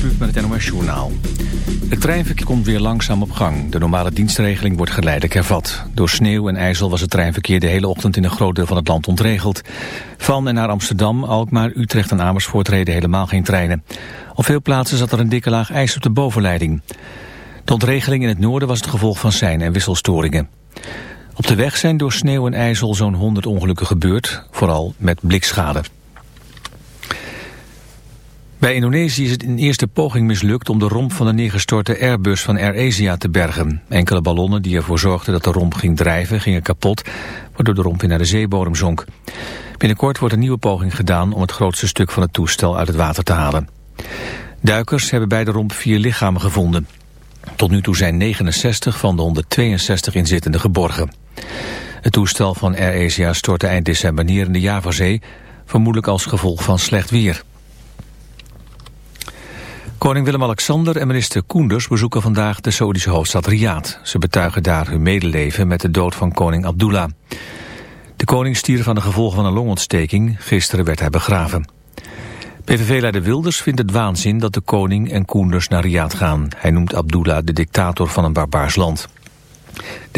Met het NOS Journaal. Het treinverkeer komt weer langzaam op gang. De normale dienstregeling wordt geleidelijk hervat. Door sneeuw en ijzel was het treinverkeer de hele ochtend in een groot deel van het land ontregeld. Van en naar Amsterdam, Alkmaar, Utrecht en Amersfoort reden helemaal geen treinen. Op veel plaatsen zat er een dikke laag ijs op de bovenleiding. De ontregeling in het noorden was het gevolg van zijn- en wisselstoringen. Op de weg zijn door sneeuw en ijzel zo'n 100 ongelukken gebeurd, vooral met blikschade. Bij Indonesië is het in eerste poging mislukt om de romp van de neergestorte Airbus van AirAsia te bergen. Enkele ballonnen die ervoor zorgden dat de romp ging drijven gingen kapot, waardoor de romp weer naar de zeebodem zonk. Binnenkort wordt een nieuwe poging gedaan om het grootste stuk van het toestel uit het water te halen. Duikers hebben bij de romp vier lichamen gevonden. Tot nu toe zijn 69 van de 162 inzittenden geborgen. Het toestel van AirAsia stortte eind december neer in de Javazee, vermoedelijk als gevolg van slecht weer. Koning Willem-Alexander en minister Koenders bezoeken vandaag de Saoedische hoofdstad Riyadh. Ze betuigen daar hun medeleven met de dood van koning Abdullah. De koning stierf aan de gevolgen van een longontsteking. Gisteren werd hij begraven. PVV-leider Wilders vindt het waanzin dat de koning en Koenders naar Riyadh gaan. Hij noemt Abdullah de dictator van een barbaars land.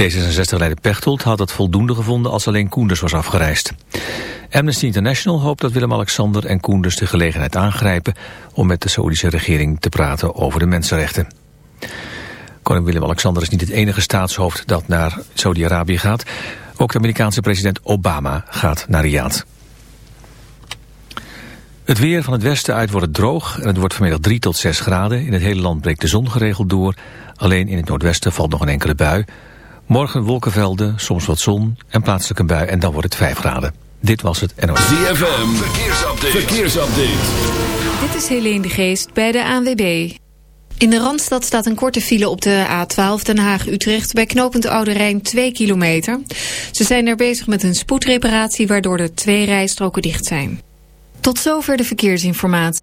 D66-leider Pechtold had het voldoende gevonden als alleen Koenders was afgereisd. Amnesty International hoopt dat Willem-Alexander en Koenders de gelegenheid aangrijpen om met de Saoedische regering te praten over de mensenrechten. Koning Willem-Alexander is niet het enige staatshoofd dat naar Saudi-Arabië gaat. Ook de Amerikaanse president Obama gaat naar Riyadh. Het weer van het westen uit wordt het droog en het wordt vanmiddag 3 tot 6 graden. In het hele land breekt de zon geregeld door. Alleen in het noordwesten valt nog een enkele bui. Morgen wolkenvelden, soms wat zon en plaatselijk een bui en dan wordt het 5 graden. Dit was het NOS. ZFM, verkeersupdate. verkeersupdate. Dit is Helene de Geest bij de ANWB. In de Randstad staat een korte file op de A12 Den Haag-Utrecht... bij knooppunt Oude Rijn 2 kilometer. Ze zijn er bezig met een spoedreparatie... waardoor de twee rijstroken dicht zijn. Tot zover de verkeersinformatie.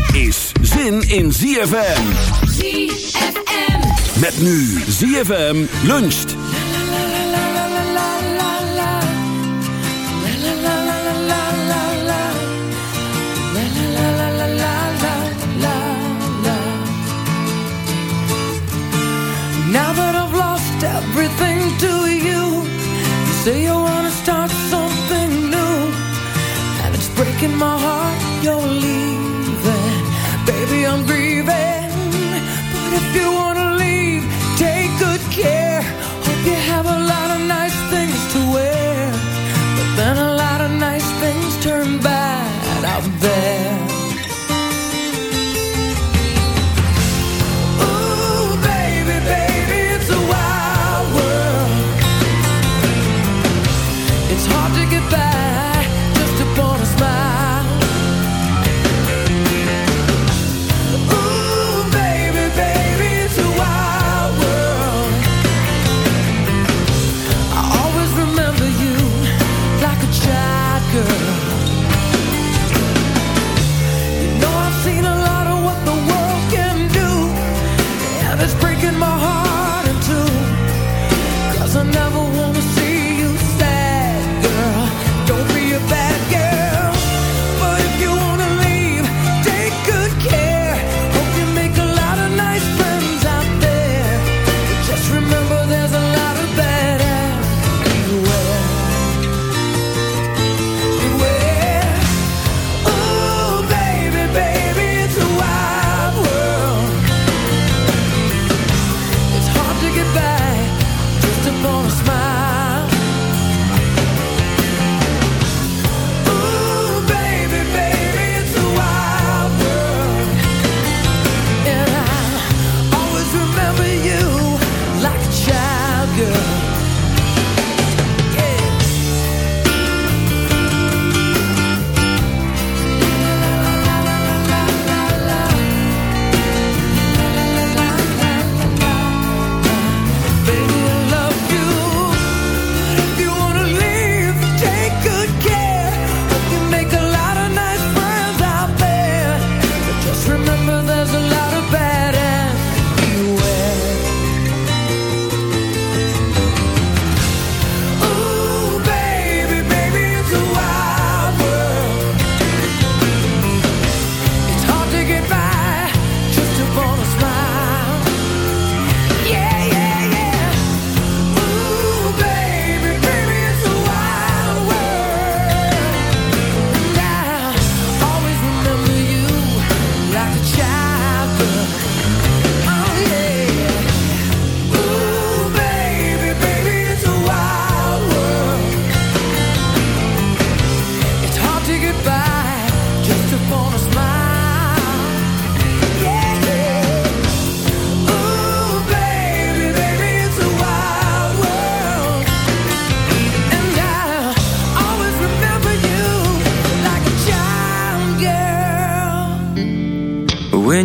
is zin in ZFM. ZFM. Met nu ZFM luncht. Now that I've lost everything to you, you say you wanna start something new, and it's breaking my heart you're leaving. Grieving, but if you wanna leave, take good care.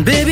Baby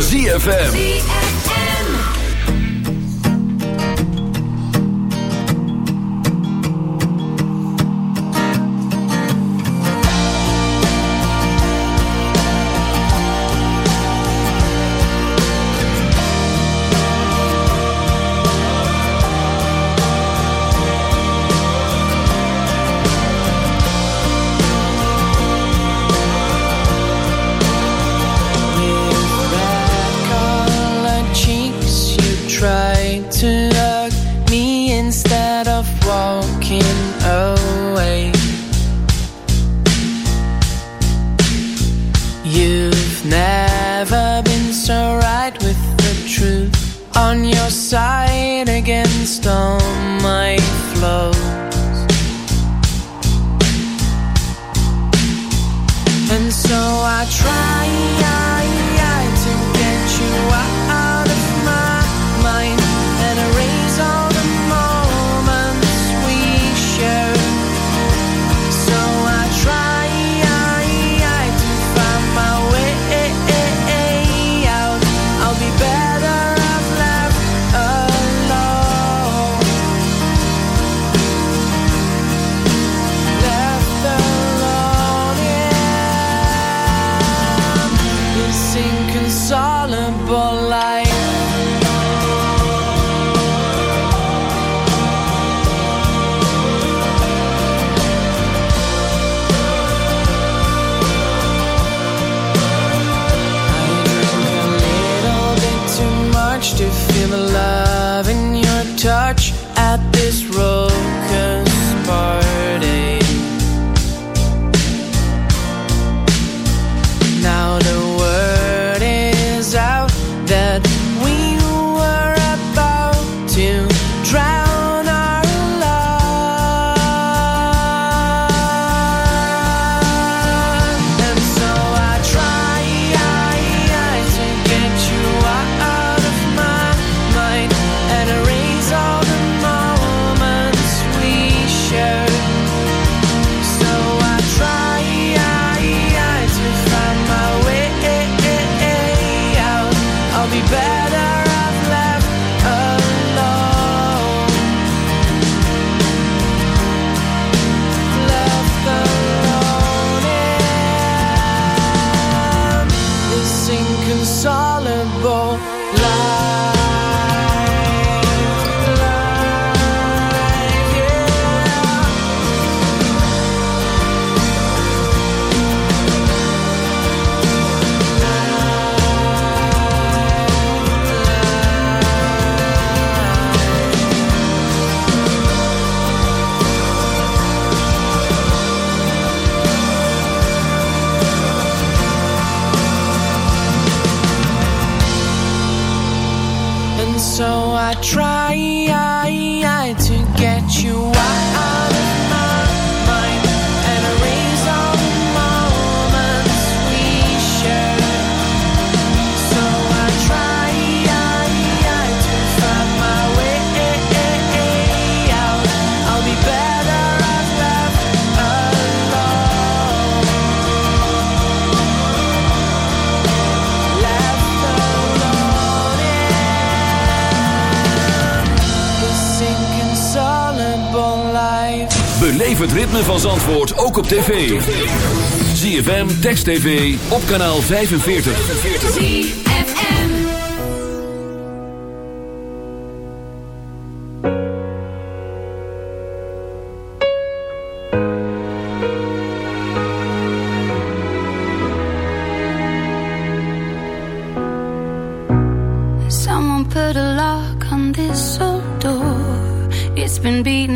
ZFM. storm might flow. tv. ZFM, Text TV, op kanaal 45. ZFM. Someone put a lock on this old door. It's been beaten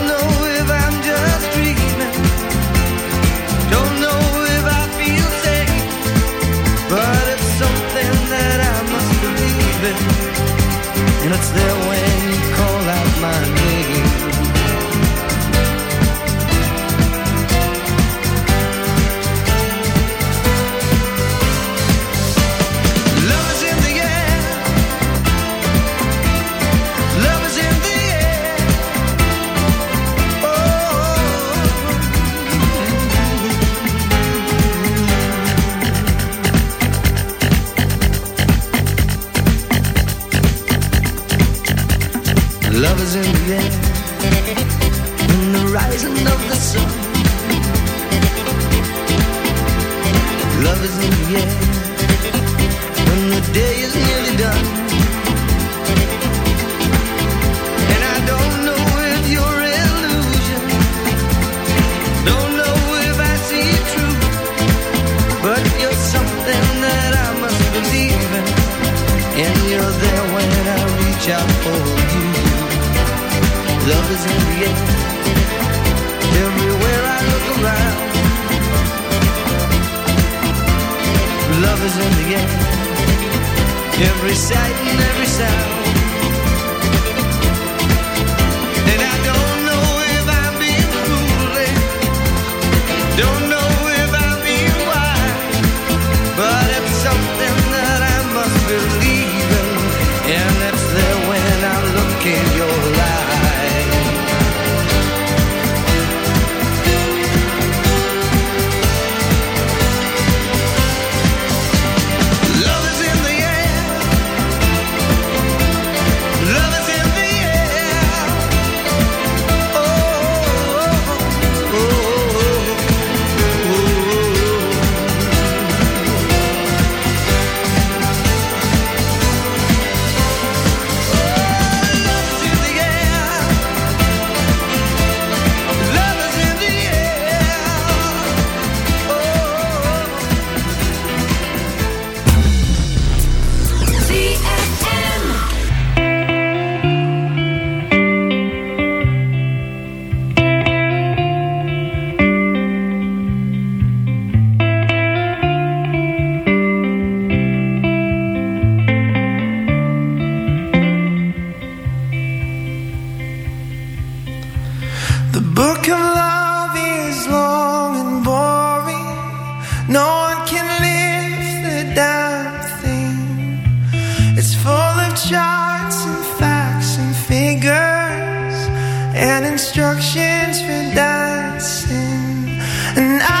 it's their in the air. Every sight and every sound. and instructions for dancing. And I